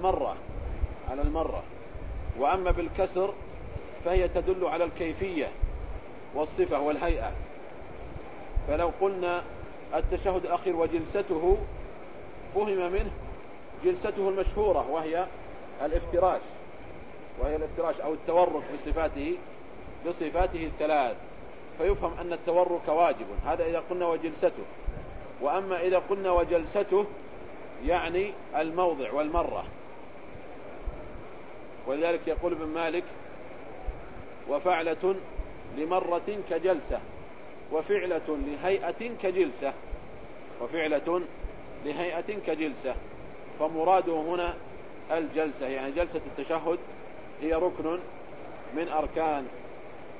المرة على المرة. وأما بالكسر فهي تدل على الكيفية والصفة والهيئة. فلو قلنا التشهد الأخير وجلسته فهم منه جلسته المشهورة وهي الافتراش. وهي الافتراش أو التورك بصفاته بصفاته الثلاث. فيفهم أن التورك واجب. هذا إذا قلنا وجلسته. وأما إذا قلنا وجلسته يعني الموضع والمرة. ولذلك يقول ابن مالك وفعلة لمرة كجلسة وفعلة لهيئة كجلسة وفعلة لهيئة كجلسة. فمراده هنا الجلسة يعني جلسة التشهد هي ركن من أركان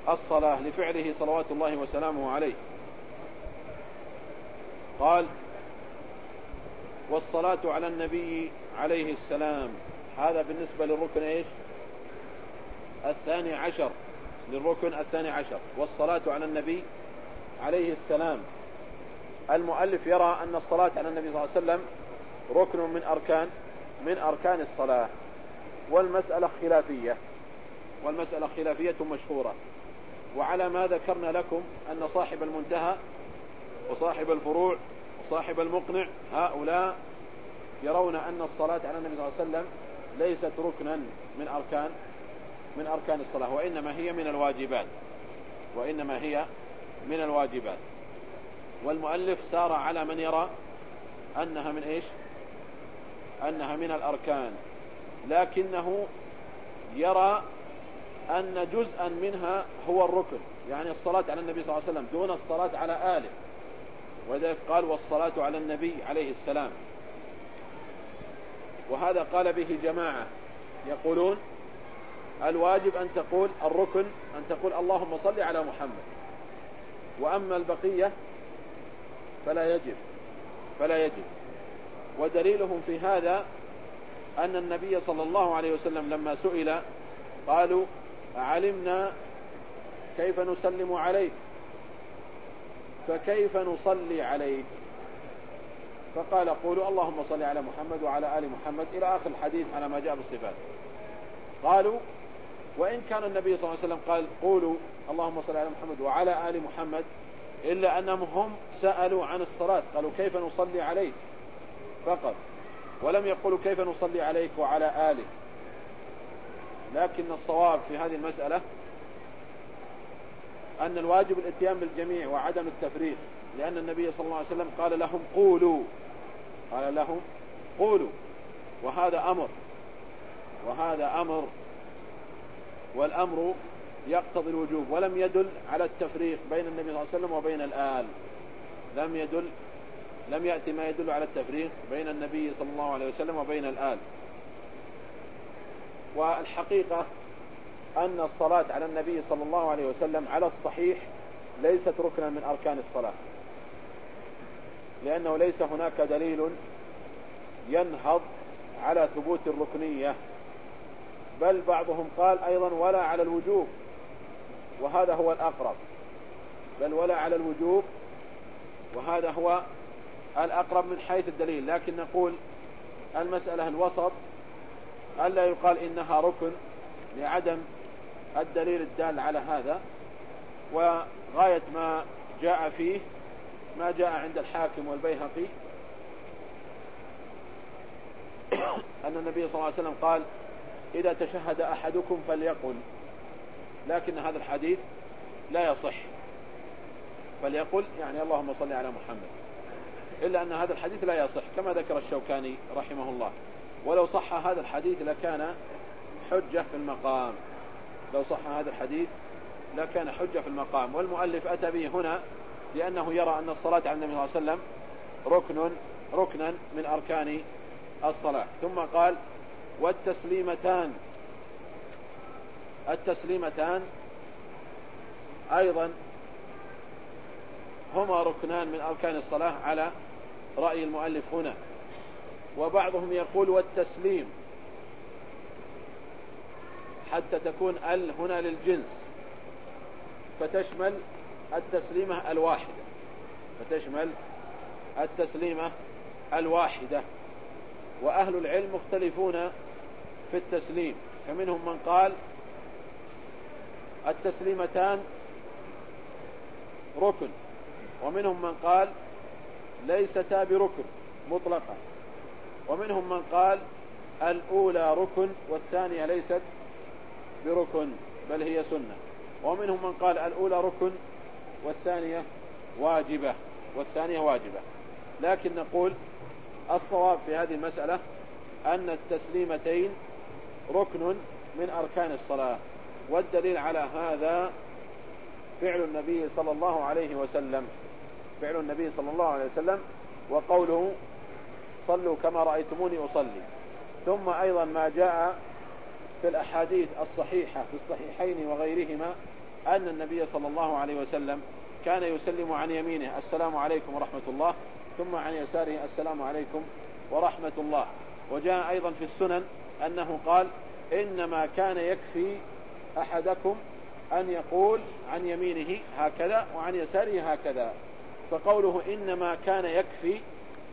الصلاة لفعله صلوات الله وسلامه عليه. قال والصلاة على النبي عليه السلام. هذا بالنسبة للركن إيش؟ الثاني عشر للركن الثاني عشر. والصلاة على النبي عليه السلام. المؤلف يرى أن الصلاة على النبي صلى الله عليه وسلم ركن من أركان من أركان الصلاة. والمسألة خلافية. والمسألة خلافية مشهورة. وعلى ما ذكرنا لكم أن صاحب المنتهى وصاحب الفروع وصاحب المقنع هؤلاء يرون أن الصلاة على النبي صلى الله عليه وسلم ليست ركنا من أركان. من أركان الصلاة وإنما هي من الواجبات. وإنما هي من الواجبات. والمؤلف سار على من يرى أنها من إيش؟ أنها من الأركان. لكنه يرى أن جزءا منها هو الركن يعني الصلاة على النبي صلى الله عليه وسلم دون الصلاة على آله. وذلك قال والصلاة على النبي عليه السلام. وهذا قال به جماعة يقولون الواجب أن تقول الركن أن تقول اللهم صل على محمد. وأما البقية فلا يجب فلا يجب. ودليلهم في هذا أن النبي صلى الله عليه وسلم لما سئل قالوا علمنا كيف نسلم عليك؟ فكيف نصلي عليك؟ فقال قولوا اللهم صل على محمد وعلى آل محمد إلى آخر الحديث على ما جاء بالصفات. قالوا وإن كان النبي صلى الله عليه وسلم قال قولوا اللهم صل على محمد وعلى آل محمد إلا أنهم هم سألوا عن الصلاة. قالوا كيف نصلي عليك؟ فقط. ولم يقولوا كيف نصلي عليك وعلى آلك. لكن الصواب في هذه المسألة أن الواجب الاتيان بالجميع وعدم التفريق لأن النبي صلى الله عليه وسلم قال لهم قولوا. قال لهم قولوا. وهذا أمر. وهذا أمر والأمر يقتضي الوجوب ولم يدل على التفريق بين النبي صلى الله عليه وسلم وبين الآل. لم يدل لم يأتي ما يدل على التفريق بين النبي صلى الله عليه وسلم وبين الآل. والحقيقة أن الصلاة على النبي صلى الله عليه وسلم على الصحيح ليست ركنا من أركان الصلاة. لأنه ليس هناك دليل ينهض على ثبوت الركنية بل بعضهم قال أيضا ولا على الوجوب وهذا هو الأقرب. بل ولا على الوجوب وهذا هو الأقرب من حيث الدليل. لكن نقول المسألة الوسط ألا يقال إنها ركن لعدم الدليل الدال على هذا؟ وغاية ما جاء فيه ما جاء عند الحاكم والبيهقي أن النبي صلى الله عليه وسلم قال إذا تشهد أحدكم فليقل. لكن هذا الحديث لا يصح. فليقل يعني اللهم صل على محمد. إلا أن هذا الحديث لا يصح كما ذكر الشوكاني رحمه الله. ولو صح هذا الحديث لكان حجة في المقام. لو صح هذا الحديث لكان حجة في المقام. والمؤلف أتى به هنا لأنه يرى أن الصلاة على النبي صلى الله عليه وسلم ركن ركنا من أركان الصلاة. ثم قال والتسليمتان. التسليمتان أيضا هما ركنان من أركان الصلاة على رأي المؤلف هنا. وبعضهم يقول والتسليم حتى تكون ال هنا للجنس. فتشمل التسليمة الواحدة. فتشمل التسليمة الواحدة. وأهل العلم مختلفون في التسليم. فمنهم من قال التسليمتان ركن. ومنهم من قال ليستا بركن مطلقا. ومنهم من قال الأولى ركن والثانية ليست بركن بل هي سنة. ومنهم من قال الأولى ركن والثانية واجبة والثانية واجبة. لكن نقول الصواب في هذه المسألة أن التسليمتين ركن من أركان الصلاة. والدليل على هذا فعل النبي صلى الله عليه وسلم. فعل النبي صلى الله عليه وسلم وقوله صلوا كما رأيتموني أصلي. ثم أيضا ما جاء في الأحاديث الصحيحة في الصحيحين وغيرهما أن النبي صلى الله عليه وسلم كان يسلم عن يمينه السلام عليكم ورحمة الله ثم عن يساره السلام عليكم ورحمة الله. وجاء أيضا في السنن أنه قال إنما كان يكفي أحدكم أن يقول عن يمينه هكذا وعن يساره هكذا. فقوله إنما كان يكفي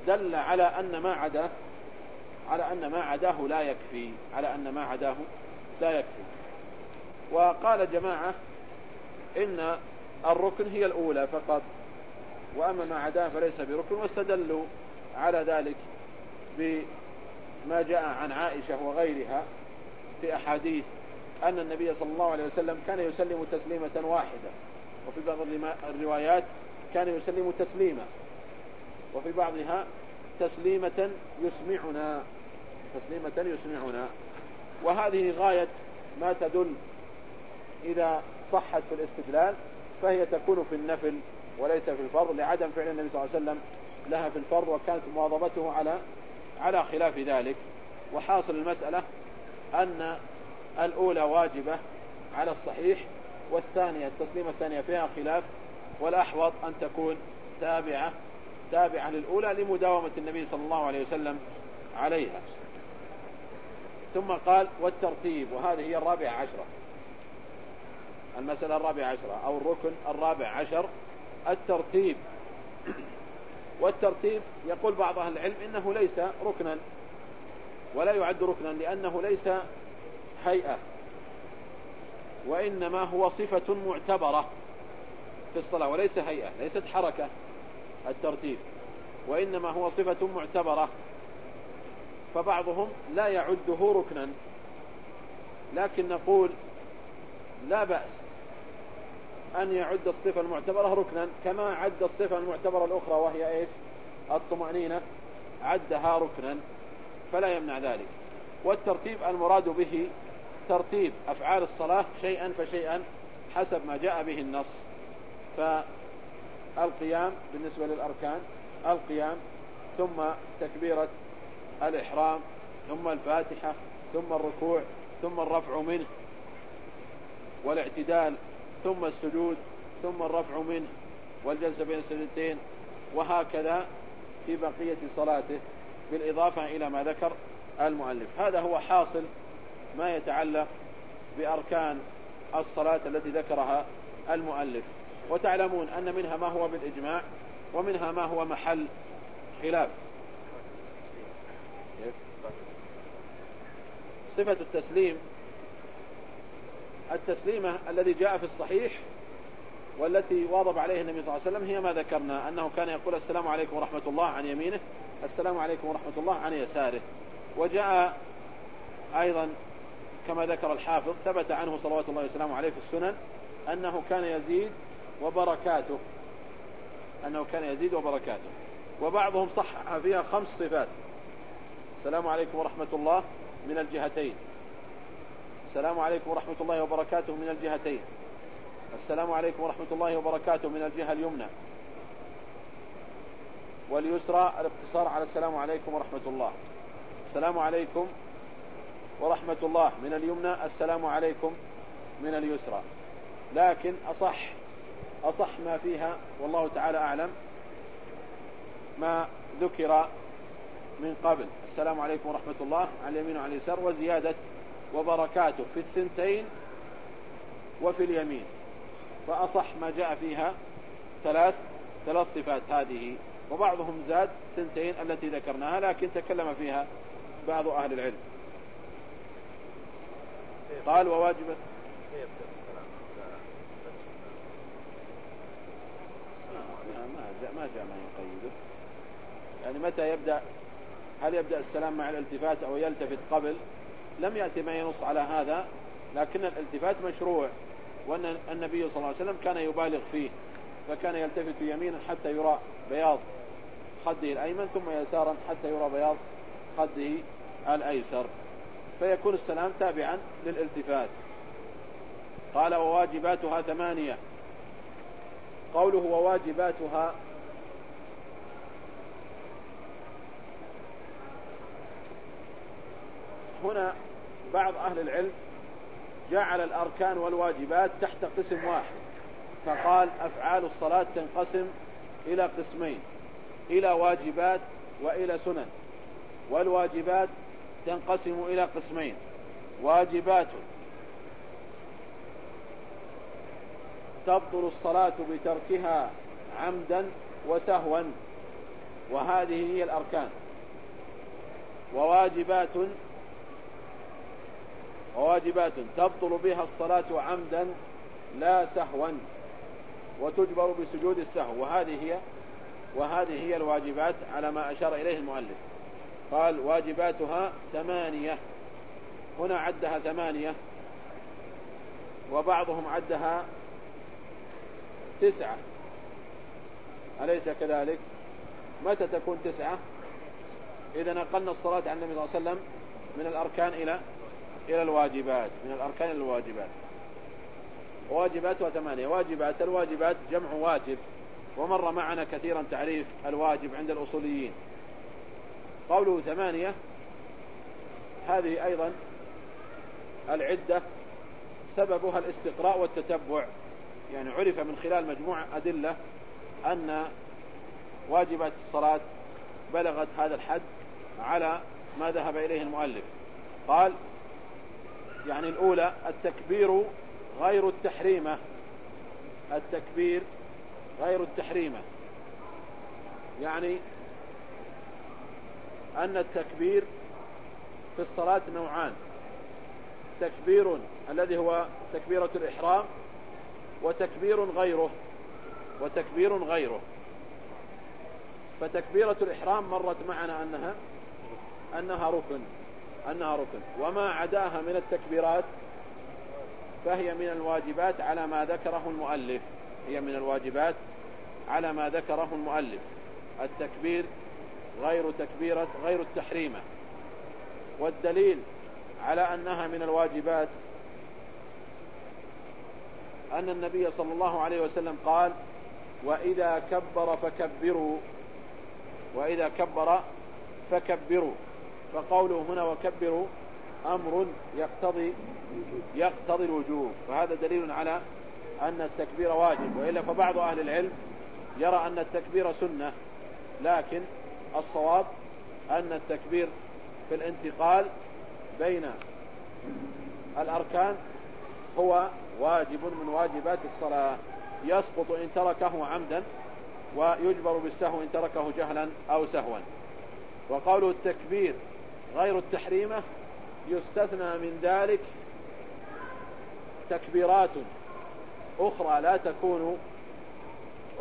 دل على أن ما عداه على أن ما عداه لا يكفي على أن ما عداه لا يكفي. وقال جماعة إن الركن هي الأولى فقط وأما ما عداه فليس بركن واستدلوا على ذلك بما جاء عن عائشة وغيرها في أحاديث أن النبي صلى الله عليه وسلم كان يسلم تسليمة واحدة وفي بعض الروايات كان يسلم تسليما وفي بعضها تسليمة يسمعنا تسليمة يسمعنا وهذه غاية ما تدل إذا صحت في الاستدلال فهي تكون في النفل وليس في الفرض لعدم فعل النبي صلى الله عليه وسلم لها في الفرض وكانت مواظبته على على خلاف ذلك وحاصل المسألة أن الأولى واجبة على الصحيح والثانية التسليمة الثانية فيها خلاف والأحوط أن تكون تابعة تابعة للأولى لمداومة النبي صلى الله عليه وسلم عليها. ثم قال والترتيب وهذه هي الرابعة عشرة. المسألة الرابعة عشرة أو الركن الرابع عشر الترتيب. والترتيب يقول بعض أهل العلم إنه ليس ركنا ولا يعد ركنا لأنه ليس هيئة وإنما هو صفة معتبرة في الصلاة وليس هيئة ليست حركة الترتيب وإنما هو صفة معتبرة فبعضهم لا يعده ركنا لكن نقول لا بأس. أن يعد الصفة المعتبرة ركنا كما عد الصفة المعتبرة الأخرى وهي إيش؟ الطمأنينة. عدها ركنا فلا يمنع ذلك. والترتيب المراد به ترتيب أفعال الصلاة شيئا فشيئا حسب ما جاء به النص. فالقيام بالنسبة للأركان القيام ثم تكبيرة الإحرام ثم الفاتحة ثم الركوع ثم الرفع منه والاعتدال ثم السجود ثم الرفع منه والجلسة بين السجدتين وهكذا في بقية صلاته بالإضافة إلى ما ذكر المؤلف. هذا هو حاصل ما يتعلق بأركان الصلاة التي ذكرها المؤلف. وتعلمون أن منها ما هو بالإجماع ومنها ما هو محل خلاف. صفة التسليم التسليمة الذي جاء في الصحيح والتي واظب عليه النبي صلى الله عليه وسلم هي ما ذكرنا أنه كان يقول السلام عليكم ورحمة الله عن يمينه السلام عليكم ورحمة الله عن يساره. وجاء أيضا كما ذكر الحافظ ثبت عنه صلوات الله وسلامه عليه في السنن أنه كان يزيد وبركاته. أنه كان يزيد وبركاته. وبعضهم صحح فيها خمس صفات. السلام عليكم ورحمة الله من الجهتين. السلام عليكم ورحمة الله وبركاته من الجهتين. السلام عليكم ورحمة الله وبركاته من الجهة اليمنى. واليسرى الاقتصار على السلام عليكم ورحمة الله. السلام عليكم ورحمة الله من اليمنى السلام عليكم من اليسرى. لكن أصح أصح ما فيها والله تعالى أعلم ما ذكر من قبل. السلام عليكم ورحمة الله على اليمين وعلى اليسار وزيادة وبركاته في الثنتين وفي اليمين. فأصح ما جاء فيها ثلاث ثلاث صفات هذه. وبعضهم زاد ثنتين التي ذكرناها لكن تكلم فيها بعض أهل العلم. قال وواجبة ما جاء ما يقيده يعني متى يبدأ؟ هل يبدأ السلام مع الالتفات أو يلتفت قبل؟ لم يأتي ما ينص على هذا لكن الالتفات مشروع وأن النبي صلى الله عليه وسلم كان يبالغ فيه فكان يلتفت يمينا حتى يرى بياض خده الأيمن ثم يسارا حتى يرى بياض خده الأيسر. فيكون السلام تابعا للالتفات. قال وواجباتها ثمانية. قوله وواجباتها هنا بعض أهل العلم جعل الأركان والواجبات تحت قسم واحد فقال أفعال الصلاة تنقسم إلى قسمين إلى واجبات وإلى سنن والواجبات تنقسم إلى قسمين واجبات تبطل الصلاة بتركها عمدا وسهوا وهذه هي الأركان وواجبات وواجبات تبطل بها الصلاة عمدا لا سهوا وتجبر بسجود السهو. وهذه هي وهذه هي الواجبات على ما أشار إليه المؤلف. قال واجباتها ثمانية. هنا عدها ثمانية. وبعضهم عدها تسعة. أليس كذلك؟ متى تكون تسعة؟ إذا نقلنا الصلاة عن النبي صلى الله عليه وسلم من الأركان إلى إلى الواجبات من الأركان الواجبات. واجباتها ثمانية. واجبات الواجبات جمع واجب ومر معنا كثيرا تعريف الواجب عند الأصوليين. قوله ثمانية هذه أيضا العدة سببها الاستقراء والتتبع. يعني عرف من خلال مجموعة أدلة أن واجبات الصلاة بلغت هذا الحد على ما ذهب إليه المؤلف. قال يعني الأولى التكبير غير التحريمة. التكبير غير التحريمة. يعني أن التكبير في الصلاة نوعان. تكبير الذي هو تكبيرة الإحرام وتكبير غيره وتكبير غيره. فتكبيرة الإحرام مرت معنا أنها أنها ركن. أنها ركن. وما عداها من التكبيرات فهي من الواجبات على ما ذكره المؤلف. هي من الواجبات على ما ذكره المؤلف. التكبير غير تكبيرة غير التحريمة. والدليل على أنها من الواجبات أن النبي صلى الله عليه وسلم قال وإذا كبر فكبروا وإذا كبر فكبروا. فقوله هنا وكبروا أمر يقتضي يقتضي الوجوب فهذا دليل على أن التكبير واجب وإلا فبعض أهل العلم يرى أن التكبير سنة لكن الصواب أن التكبير في الانتقال بين الأركان هو واجب من واجبات الصلاة. يسقط إن تركه عمدا ويجبر بالسهو إن تركه جهلا أو سهوا. وقوله التكبير غير التحريمة يستثنى من ذلك تكبيرات أخرى لا تكون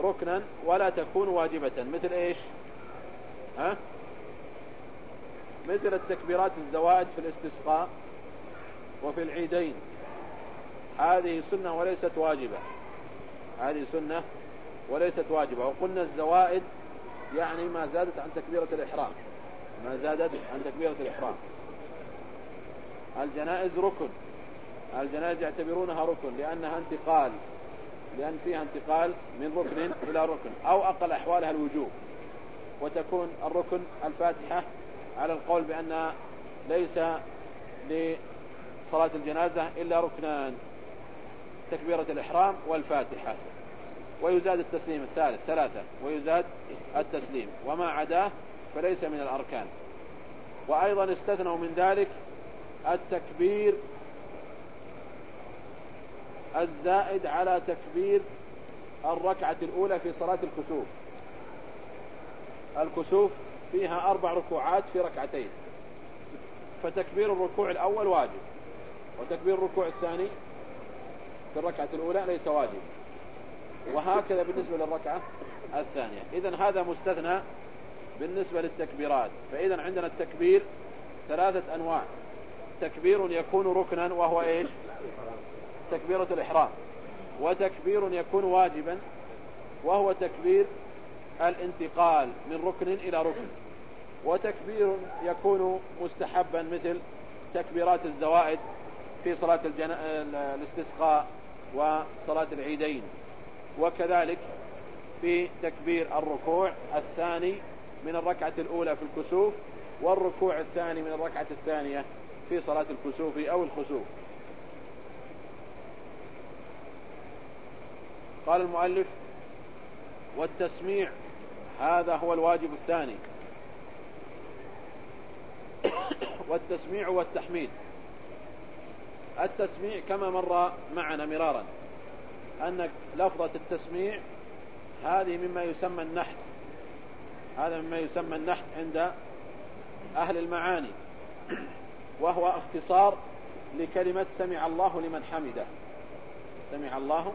ركنا ولا تكون واجبة. مثل إيش؟ ها؟ مثل التكبيرات الزواج في الاستسقاء وفي العيدين. هذه سنة وليست واجبة. هذه سنة وليست واجبة. وقلنا الزوائد يعني ما زادت عن تكبيرة الإحرام. ما زادت عن تكبيرة الإحرام. الجنائز ركن. الجنائز يعتبرونها ركن لأنها انتقال. لأن فيها انتقال من ركن إلى ركن أو أقل أحوالها الوجوب. وتكون الركن الفاتحة على القول بأن ليس لصلاة الجنازة إلا ركنان تكبيرة الإحرام والفاتحة. ويزاد التسليم الثالث ثلاثة. ويزاد التسليم. وما عداه فليس من الأركان. وأيضا استثنوا من ذلك التكبير الزائد على تكبير الركعة الأولى في صلاة الكسوف. الكسوف فيها أربع ركوعات في ركعتين. فتكبير الركوع الأول واجب وتكبير الركوع الثاني في الركعة الأولى ليس واجب. وهكذا بالنسبة للركعة الثانية. إذا هذا مستثنى بالنسبة للتكبيرات فإذا عندنا التكبير ثلاثة أنواع. تكبير يكون ركنا وهو إيش؟ تكبيرة الإحرام. وتكبير يكون واجبا وهو تكبير الانتقال من ركن إلى ركن. وتكبير يكون مستحبا مثل تكبيرات الزوائد في صلاة الجن... الاستسقاء وصلاة العيدين. وكذلك في تكبير الركوع الثاني من الركعة الأولى في الكسوف والركوع الثاني من الركعة الثانية في صلاة الكسوف أو الخسوف. قال المؤلف والتسميع هذا هو الواجب الثاني. والتسميع والتحميد. التسميع كما مر معنا مرارا أن لفظة التسميع هذه مما يسمى النحت. هذا مما يسمى النحت عند أهل المعاني وهو اختصار لكلمة سمع الله لمن حمده. سمع الله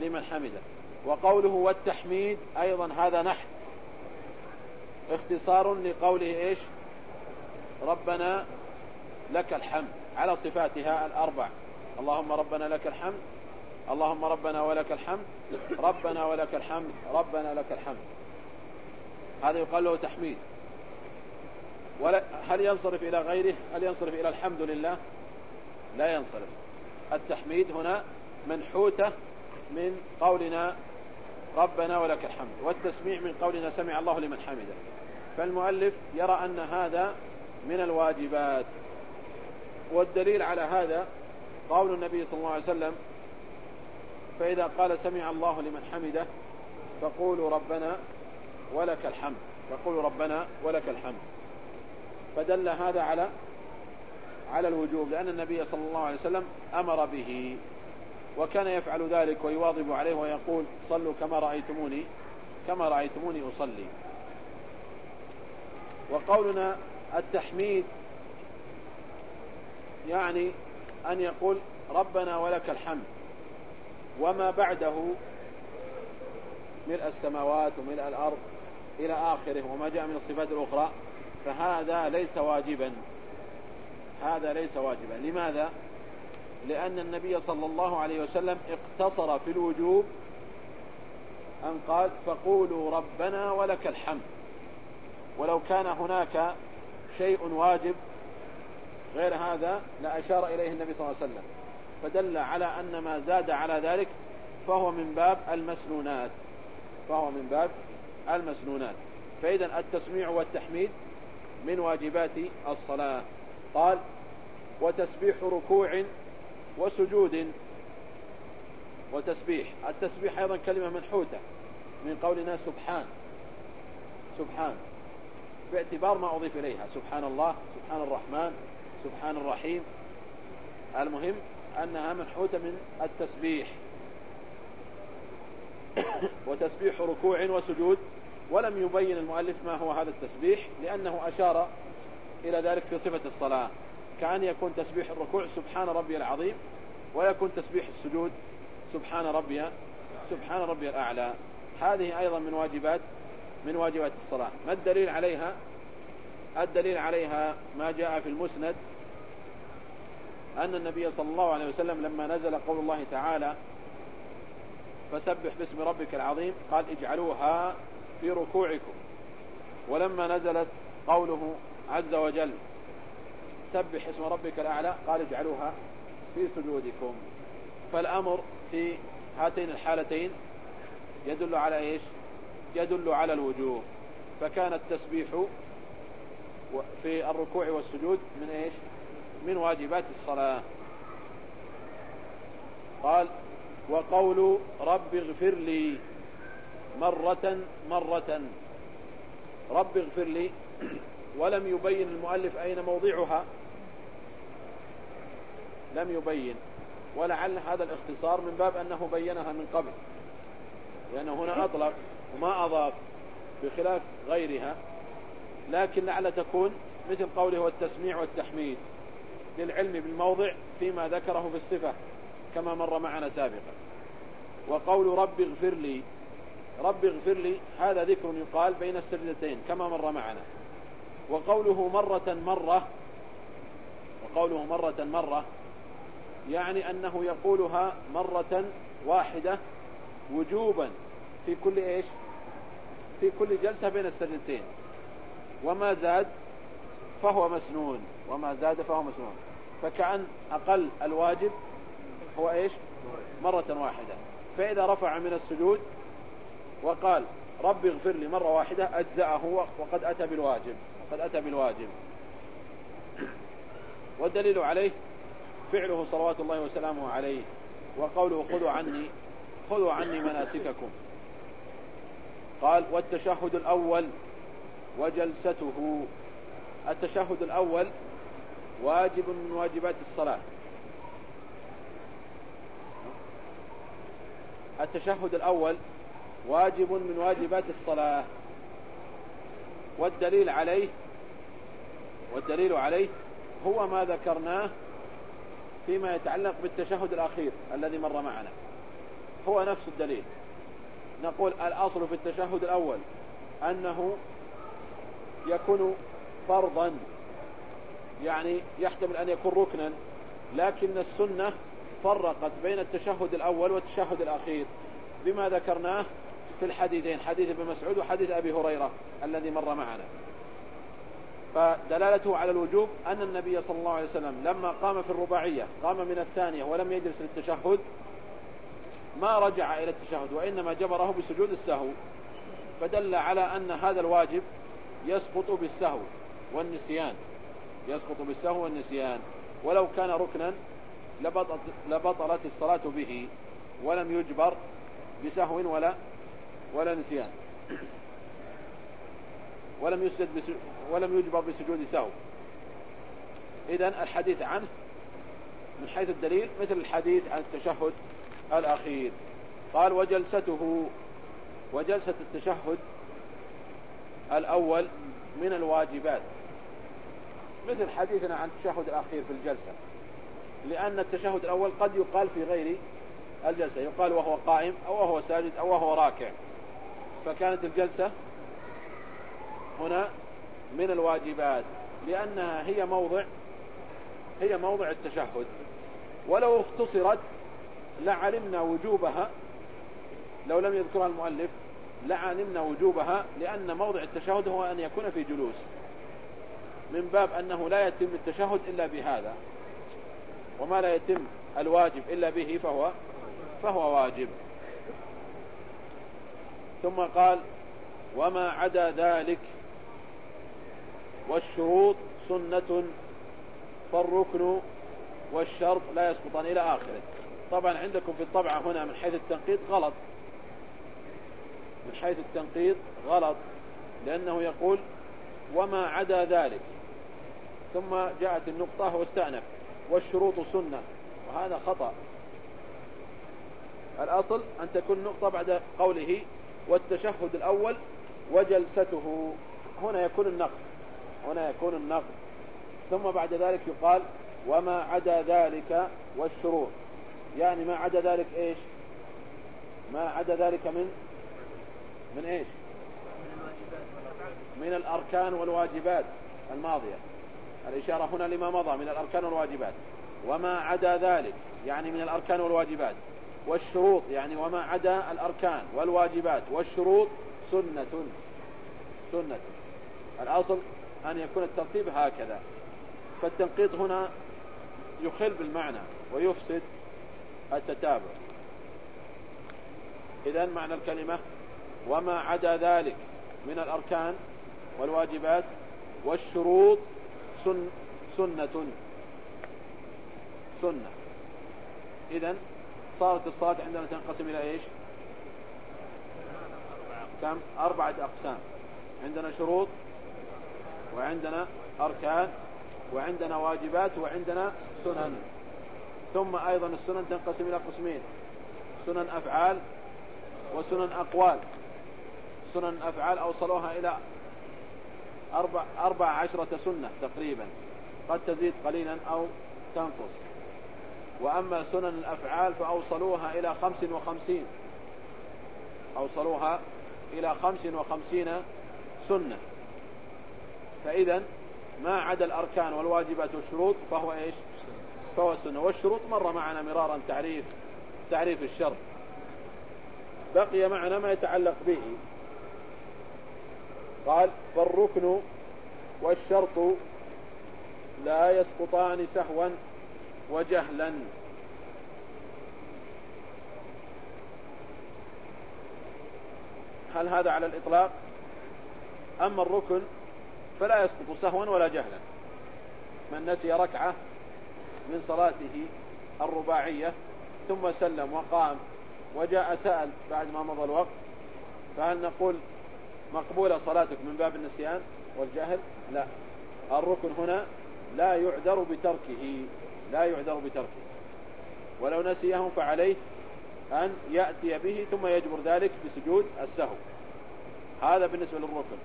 لمن حمده. وقوله والتحميد أيضا هذا نحت. اختصار لقوله إيش؟ ربنا لك الحمد على صفاتها الأربع. اللهم ربنا لك الحمد اللهم ربنا ولك الحمد ربنا ولك الحمد ربنا لك الحمد. هذا يقال له تحميد. هل ينصرف إلى غيره؟ هل ينصرف إلى الحمد لله؟ لا ينصرف. التحميد هنا منحوتة من قولنا ربنا ولك الحمد والتسميع من قولنا سمع الله لمن حمده. فالمؤلف يرى أن هذا من الواجبات. والدليل على هذا قول النبي صلى الله عليه وسلم فإذا قال سمع الله لمن حمده فقولوا ربنا ولك الحمد. فقولوا ربنا ولك الحمد. فدل هذا على على الوجوب لأن النبي صلى الله عليه وسلم أمر به وكان يفعل ذلك ويواظب عليه ويقول صلوا كما رأيتموني كما رأيتموني أصلي. وقولنا التحميد يعني أن يقول ربنا ولك الحمد وما بعده ملء السماوات وملء الأرض إلى آخره وما جاء من الصفات الأخرى فهذا ليس واجبا. هذا ليس واجبا. لماذا؟ لأن النبي صلى الله عليه وسلم اقتصر في الوجوب أن قال فقولوا ربنا ولك الحمد. ولو كان هناك شيء واجب غير هذا لأشار إليه النبي صلى الله عليه وسلم. فدل على أن ما زاد على ذلك فهو من باب المسنونات. فهو من باب المسنونات. فإذا التسميع والتحميد من واجبات الصلاة. قال وتسبيح ركوع وسجود. وتسبيح. التسبيح أيضا كلمة منحوتة من قولنا سبحان. سبحان. باعتبار ما أضيف إليها. سبحان الله سبحان الرحمن سبحان الرحيم. المهم أنها منحوتة من التسبيح. وتسبيح ركوع وسجود. ولم يبين المؤلف ما هو هذا التسبيح لأنه أشار إلى ذلك في صفة الصلاة. كأن يكون تسبيح الركوع سبحان ربي العظيم ويكون تسبيح السجود سبحان ربي سبحان ربي الأعلى. هذه أيضا من واجبات من واجبات الصلاة. ما الدليل عليها؟ الدليل عليها ما جاء في المسند أن النبي صلى الله عليه وسلم لما نزل قول الله تعالى فسبح باسم ربك العظيم. قال اجعلوها في ركوعكم. ولما نزلت قوله عز وجل سبح اسم ربك الأعلى قال اجعلوها في سجودكم. فالأمر في هاتين الحالتين يدل على إيش؟ يدل على الوجوب فكان التسبيح في الركوع والسجود من إيش؟ من واجبات الصلاة. قال وقول رب اغفر لي مرة مرة. رب اغفر لي. ولم يبين المؤلف أين موضعها. لم يبين. ولعل هذا الاختصار من باب أنه بينها من قبل. لأنه هنا أطلق وما أضاف بخلاف غيرها. لكن لعل تكون مثل قوله والتسميع والتحميد للعلم بالموضع فيما ذكره في الصفة. كما مر معنا سابقا. وقول رب اغفر لي رب اغفر لي هذا ذكر يقال بين السجدتين كما مر معنا. وقوله مرة مرة وقوله مرة مرة يعني أنه يقولها مرة واحدة وجوبا في كل إيش؟ في كل جلسة بين السجدتين. وما زاد فهو مسنون وما زاد فهو مسنون. فكأن أقل الواجب هو إيش؟ مرة واحدة. فإذا رفع من السجود وقال رب اغفر لي مرة واحدة أجزأه وقد أتى بالواجب وقد أتى بالواجب. والدليل عليه فعله صلوات الله وسلامه عليه وقوله خذوا عني خذوا عني مناسككم. قال والتشهد الأول وجلسته. التشهد الأول واجب من واجبات الصلاة. التشهد الأول واجب من واجبات الصلاة. والدليل عليه والدليل عليه هو ما ذكرناه فيما يتعلق بالتشهد الأخير الذي مر معنا. هو نفس الدليل. نقول الأصل في التشهد الأول أنه يكون فرضا يعني يحتمل أن يكون ركنا لكن السنة فرقت بين التشهد الأول والتشهد الأخير. بما ذكرناه في الحديثين حديث ابن مسعود وحديث أبي هريرة الذي مر معنا. فدلالته على الوجوب أن النبي صلى الله عليه وسلم لما قام في الرباعية قام من الثانية ولم يجلس للتشهد ما رجع إلى التشهد وإنما جبره بسجود السهو. فدل على أن هذا الواجب يسقط بالسهو والنسيان. يسقط بالسهو والنسيان. ولو كان ركنا لبطلت الصلاة به ولم يجبر بسهو ولا ولا نسيان. ولم يسجد ولم يجبر بسجود سهو. إذا الحديث عنه من حيث الدليل مثل الحديث عن التشهد الأخير. قال وجلسته وجلسة التشهد الأول من الواجبات. مثل حديثنا عن التشهد الأخير في الجلسة. لأن التشهد الأول قد يقال في غير الجلسة يقال وهو قائم أو وهو ساجد أو وهو راكع. فكانت الجلسة هنا من الواجبات لأنها هي موضع هي موضع التشهد. ولو اختصرت لعلمنا وجوبها لو لم يذكرها المؤلف لعلمنا وجوبها لأن موضع التشهد هو أن يكون في جلوس. من باب أنه لا يتم التشهد إلا بهذا. وما لا يتم الواجب إلا به فهو فهو واجب. ثم قال وما عدا ذلك والشروط سنة فالركن والشرط لا يسقطان إلى آخره. طبعا عندكم في الطبعة هنا من حيث التنقيط غلط. من حيث التنقيط غلط لأنه يقول وما عدا ذلك. ثم جاءت النقطة واستأنف. والشروط سنة. وهذا خطأ. الأصل أن تكون نقطة بعد قوله والتشهد الأول وجلسته. هنا يكون النقد هنا يكون النقد ثم بعد ذلك يقال وما عدا ذلك والشروط. يعني ما عدا ذلك إيش؟ ما عدا ذلك من؟ من إيش؟ من الأركان والواجبات الماضية. الإشارة هنا لما مضى من الأركان والواجبات. وما عدا ذلك يعني من الأركان والواجبات. والشروط يعني وما عدا الأركان والواجبات. والشروط سنة. سنة. الأصل أن يكون الترتيب هكذا. فالتنقيط هنا يخل بالمعنى ويفسد التتابع. إذا معنى الكلمة وما عدا ذلك من الأركان والواجبات والشروط سن سنة. سنة. إذا صارت الصلاة عندنا تنقسم إلى إيش؟ كم؟ أربعة أقسام. عندنا شروط وعندنا أركان وعندنا واجبات وعندنا سنن. ثم أيضا السنن تنقسم إلى قسمين. سنن أفعال وسنن أقوال. سنن أفعال أوصلوها إلى أربع, أربع عشرة سنة تقريبا. قد تزيد قليلا أو تنقص. وأما سنن الأفعال فأوصلوها إلى خمس وخمسين. أوصلوها إلى خمس وخمسين سنة. فإذا ما عدا الأركان والواجبات والشروط فهو إيش؟ فهو السنة. والشروط مر معنا مرارا تعريف تعريف الشرط بقي معنا ما يتعلق به قال فالركن والشرط لا يسقطان سهوا وجهلا. هل هذا على الإطلاق؟ أما الركن فلا يسقط سهوا ولا جهلا. من نسي ركعة من صلاته الرباعية ثم سلم وقام وجاء سأل بعد ما مضى الوقت فهل نقول مقبولة صلاتك من باب النسيان والجهل؟ لا. الركن هنا لا يعذر بتركه لا يعذر بتركه. ولو نسيه فعليه أن يأتي به ثم يجبر ذلك بسجود السهو. هذا بالنسبة للركن.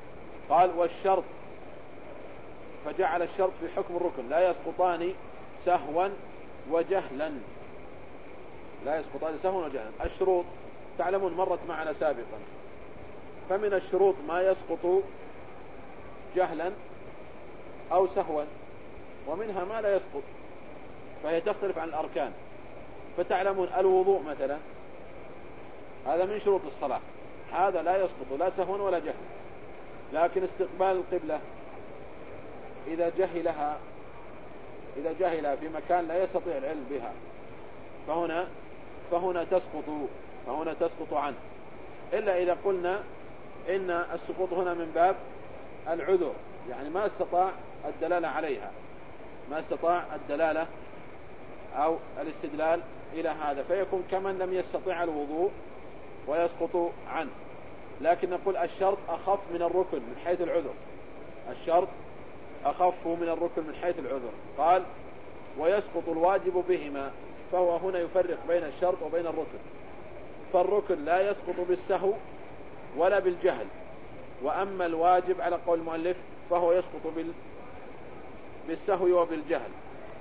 قال والشرط فجعل الشرط في حكم الركن. لا يسقطان سهوا وجهلا. لا يسقطان سهوا وجهلا. الشروط تعلمون مرت معنا سابقا. فمن الشروط ما يسقط جهلا أو سهوا ومنها ما لا يسقط فهي تختلف عن الأركان. فتعلمون الوضوء مثلا هذا من شروط الصلاة. هذا لا يسقط لا سهوا ولا جهلا لكن استقبال القبلة إذا جهلها إذا جهلها في مكان لا يستطيع العلم بها فهنا فهنا تسقط فهنا تسقط عنه. إلا إذا قلنا إن السقوط هنا من باب العذر يعني ما استطاع الدلالة عليها ما استطاع الدلالة أو الاستدلال إلى هذا فيكون كمن لم يستطيع الوضوء ويسقط عنه. لكن نقول الشرط أخف من الركن من حيث العذر. الشرط أخف من الركن من حيث العذر. قال ويسقط الواجب بهما فهو هنا يفرق بين الشرط وبين الركن. فالركن لا يسقط بالسهو ولا بالجهل. وأما الواجب على قول المؤلف فهو يسقط بال بالسهو وبالجهل.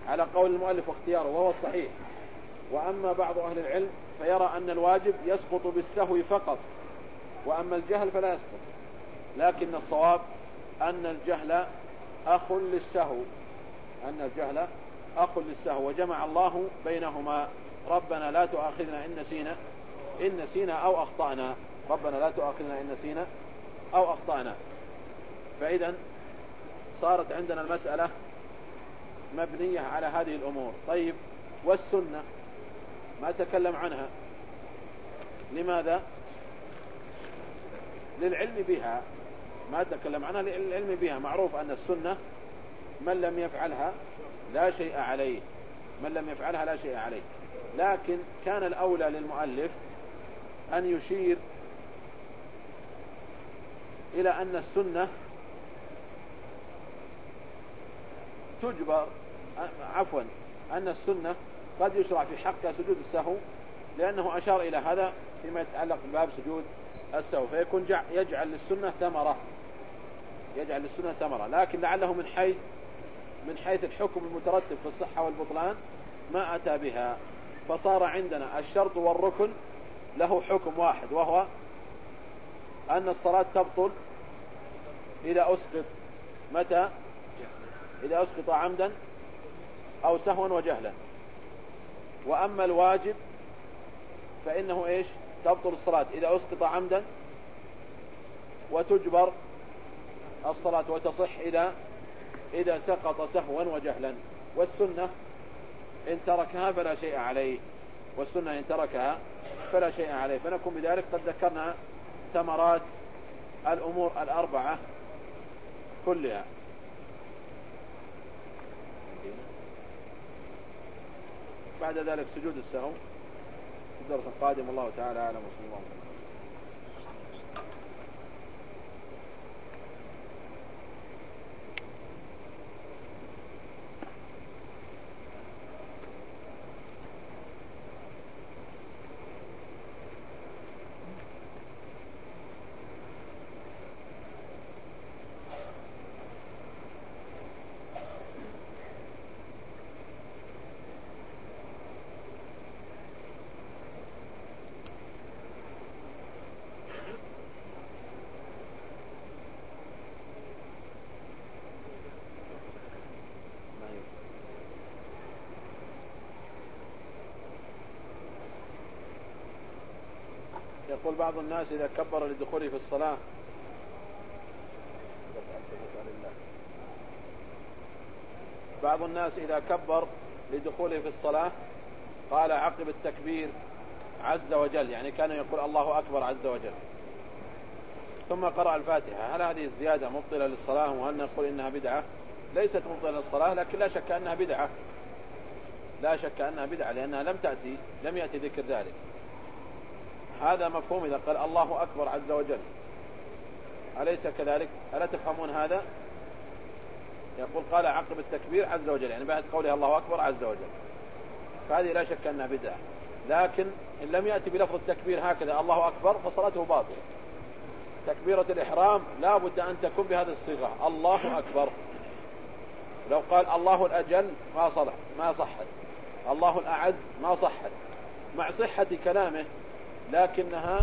على قول المؤلف واختياره وهو الصحيح. وأما بعض أهل العلم فيرى أن الواجب يسقط بالسهو فقط. وأما الجهل فلا يسقط. لكن الصواب أن الجهل أخ للسهو. أن الجهل أخ للسهو. وجمع الله بينهما. ربنا لا تؤاخذنا إن نسينا إن نسينا أو أخطأنا. ربنا لا تؤاخذنا إن نسينا أو أخطأنا. فإذا صارت عندنا المسألة مبنية على هذه الأمور. طيب والسنة؟ ما تكلم عنها. لماذا؟ للعلم بها. ما تكلم عنها للعلم بها. معروف أن السنة من لم يفعلها لا شيء عليه. من لم يفعلها لا شيء عليه. لكن كان الأولى للمؤلف أن يشير إلى أن السنة تجبر عفوا أن السنة قد يشرع في حقها سجود السهو لأنه أشار إلى هذا فيما يتعلق بباب سجود السهو فيكون يجعل للسنة ثمرة يجعل للسنة ثمرة لكن لعله من حيث من حيث الحكم المترتب في الصحة والبطلان ما أتى بها فصار عندنا الشرط والركن له حكم واحد وهو أن الصلاة تبطل إذا أسقط. متى؟ إذا أسقط عمدا أو سهوا وجهلا. وأما الواجب فإنه إيش؟ تبطل الصلاة. إذا أسقط عمدا وتجبر الصلاة وتصح إذا إذا سقط سهوا وجهلا. والسنة إن تركها فلا شيء عليه. والسنة إن تركها فلا شيء عليه. فنكون بذلك قد ذكرنا ثمرات الأمور الأربعة كلها. بعد ذلك سجود السهو في الدرس القادم الله تعالى أعلم وصلى الله عليه يقول بعض الناس إذا كبر لدخوله في الصلاة. بعض الناس إذا كبر لدخوله في الصلاة قال عقب التكبير عز وجل يعني كان يقول الله أكبر عز وجل. ثم قرأ الفاتحة. هل هذه الزيادة مبطلة للصلاة؟ وهل نقول إنها بدعة؟ ليست مبطلة للصلاة لكن لا شك أنها بدعة. لا شك أنها بدعة لأنها لم تأتي لم يأتي ذكر ذلك. هذا مفهوم إذا قال الله أكبر عز وجل. أليس كذلك؟ ألا تفهمون هذا؟ يقول قال عقب التكبير عز وجل يعني بعد قوله الله أكبر عز وجل. فهذه لا شك أنها بدعة. لكن إن لم يأتي بلفظ التكبير هكذا الله أكبر فصلاته باطلة. تكبيرة الإحرام لا بد أن تكون بهذه الصيغة الله أكبر. لو قال الله الأجل ما صلح ما صحت. الله الأعز ما صحت. مع صحة كلامه لكنها